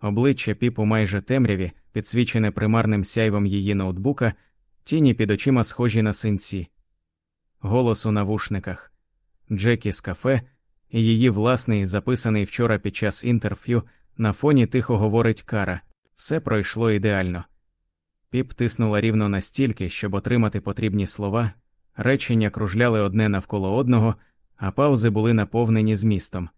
Обличчя піпу майже темряві, підсвічене примарним сяйвом її ноутбука, тіні під очима схожі на синці, голос у навушниках, Джекі з кафе і її власний, записаний вчора під час інтерв'ю, на фоні тихо говорить кара все пройшло ідеально. Піп тиснула рівно настільки, щоб отримати потрібні слова, речення кружляли одне навколо одного, а паузи були наповнені змістом.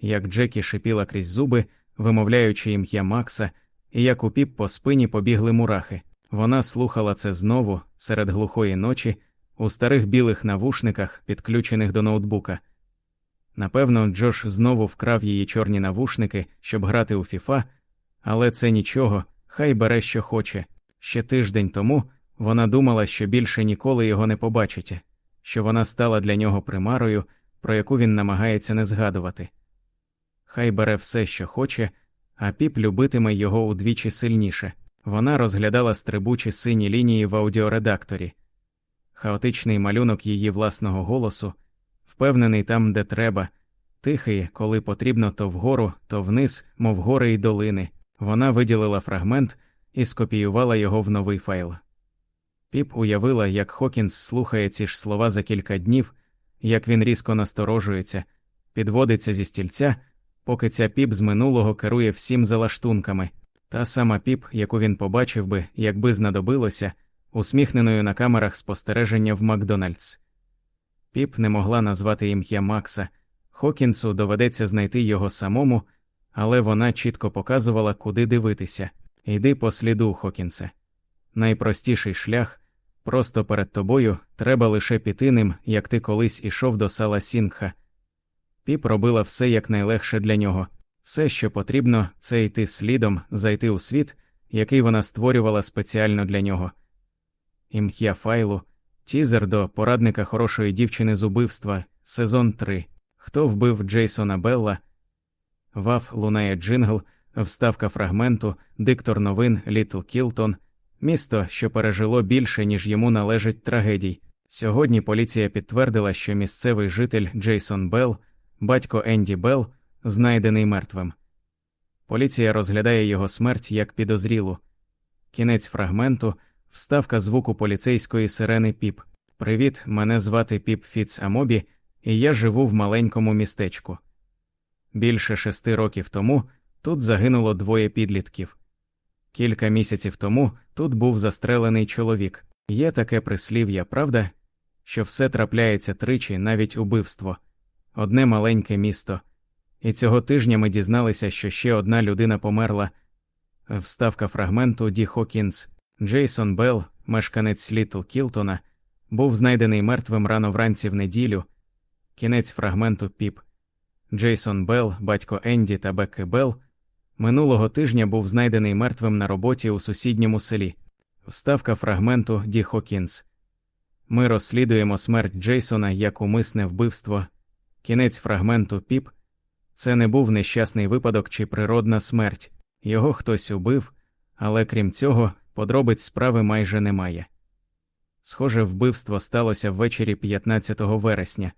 Як Джекі шипіла крізь зуби, вимовляючи ім'я Макса, і як у піп по спині побігли мурахи. Вона слухала це знову серед глухої ночі у старих білих навушниках, підключених до ноутбука. Напевно, Джош знову вкрав її чорні навушники, щоб грати у фіфа, але це нічого, хай бере, що хоче. Ще тиждень тому вона думала, що більше ніколи його не побачить, що вона стала для нього примарою, про яку він намагається не згадувати. Хай бере все, що хоче, а піп любитиме його удвічі сильніше. Вона розглядала стрибучі сині лінії в аудіоредакторі, хаотичний малюнок її власного голосу, впевнений там, де треба, тихий, коли потрібно то вгору, то вниз, мов гори й долини. Вона виділила фрагмент і скопіювала його в новий файл. Піп уявила, як Хокінс слухає ці ж слова за кілька днів, як він різко насторожується, підводиться зі стільця, поки ця піп з минулого керує всім залаштунками, та сама піп, яку він побачив би, якби знадобилося, усміхненою на камерах спостереження в Макдональдс. Піп не могла назвати ім'я Макса, Хокінсу доведеться знайти його самому, але вона чітко показувала, куди дивитися. Йди по сліду, Хокінсе. Найпростіший шлях просто перед тобою треба лише піти ним, як ти колись ішов до сала Сінгха. Піп робила все якнайлегше для нього, все, що потрібно, це йти слідом, зайти у світ, який вона створювала спеціально для нього. Ім'я файлу, тізер до порадника хорошої дівчини з убивства, сезон 3. Хто вбив Джейсона Белла? Ваф лунає джингл, вставка фрагменту, диктор новин Літл Кілтон, місто, що пережило більше, ніж йому належить трагедій. Сьогодні поліція підтвердила, що місцевий житель Джейсон Белл, батько Енді Белл, знайдений мертвим. Поліція розглядає його смерть як підозрілу. Кінець фрагменту, вставка звуку поліцейської сирени Піп. Привіт, мене звати Піп Фіц Амобі, і я живу в маленькому містечку. Більше шести років тому тут загинуло двоє підлітків. Кілька місяців тому тут був застрелений чоловік. Є таке прислів'я, правда, що все трапляється тричі, навіть убивство, одне маленьке місто. І цього тижня ми дізналися, що ще одна людина померла. Вставка фрагменту Ді Хокінс, Джейсон Белл, мешканець Літл Кілтона, був знайдений мертвим рано вранці в неділю. Кінець фрагменту Піп. Джейсон Белл, батько Енді та Бекки Белл, минулого тижня був знайдений мертвим на роботі у сусідньому селі. Вставка фрагменту Ді Хокінс. Ми розслідуємо смерть Джейсона як умисне вбивство. Кінець фрагменту Піп. Це не був нещасний випадок чи природна смерть. Його хтось убив, але крім цього, подробиць справи майже немає. Схоже, вбивство сталося ввечері 15 вересня.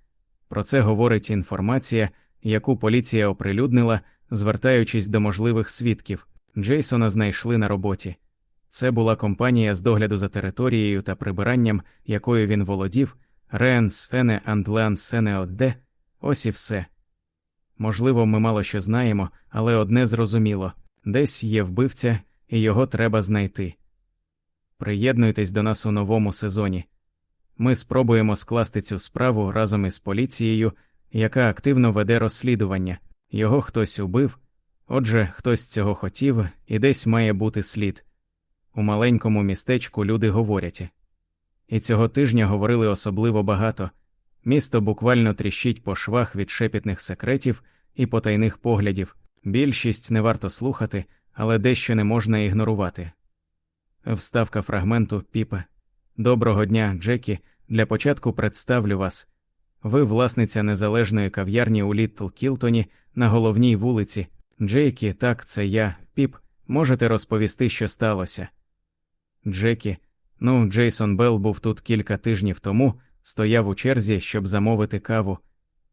Про це говорить інформація, яку поліція оприлюднила, звертаючись до можливих свідків. Джейсона знайшли на роботі. Це була компанія з догляду за територією та прибиранням, якою він володів, Ренс Фене Андлеан Сене Одде. Ось і все. Можливо, ми мало що знаємо, але одне зрозуміло десь є вбивця, і його треба знайти. Приєднуйтесь до нас у новому сезоні. Ми спробуємо скласти цю справу разом із поліцією, яка активно веде розслідування. Його хтось убив, отже, хтось цього хотів, і десь має бути слід. У маленькому містечку люди говорять. І цього тижня говорили особливо багато. Місто буквально тріщить по швах від шепітних секретів і потайних поглядів. Більшість не варто слухати, але дещо не можна ігнорувати. Вставка фрагменту Піпе. Доброго дня, Джекі. Для початку представлю вас. Ви власниця незалежної кав'ярні у Літтл Кілтоні на головній вулиці. Джекі, так, це я, піп. Можете розповісти, що сталося? Джекі, ну, Джейсон Белл був тут кілька тижнів тому, стояв у черзі, щоб замовити каву.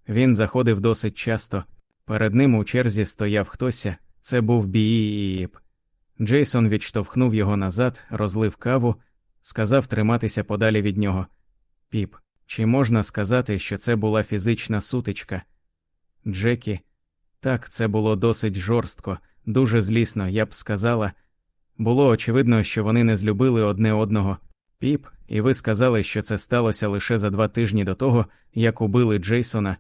Він заходив досить часто. Перед ним у черзі стояв хтось, Це був Біїп. Джейсон відштовхнув його назад, розлив каву, сказав триматися подалі від нього. Піп, чи можна сказати, що це була фізична сутичка? Джекі, так, це було досить жорстко, дуже злісно, я б сказала. Було очевидно, що вони не злюбили одне одного. Піп, і ви сказали, що це сталося лише за два тижні до того, як убили Джейсона.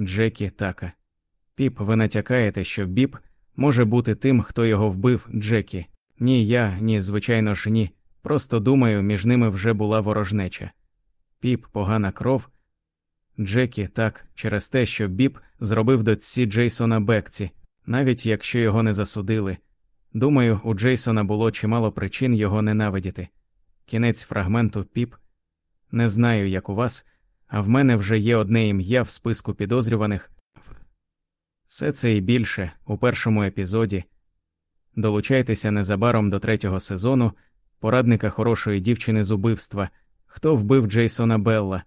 Джекі така. Піп, ви натякаєте, що Біп може бути тим, хто його вбив, Джекі. Ні, я, ні, звичайно ж, ні. Просто думаю, між ними вже була ворожнеча. Піп, погана кров. Джекі, так, через те, що Біп зробив дочці Джейсона Бекці, навіть якщо його не засудили. Думаю, у Джейсона було чимало причин його ненавидіти. Кінець фрагменту Піп. Не знаю, як у вас, а в мене вже є одне ім'я в списку підозрюваних. Все це і більше у першому епізоді. Долучайтеся незабаром до третього сезону, порадника хорошої дівчини з убивства, хто вбив Джейсона Белла.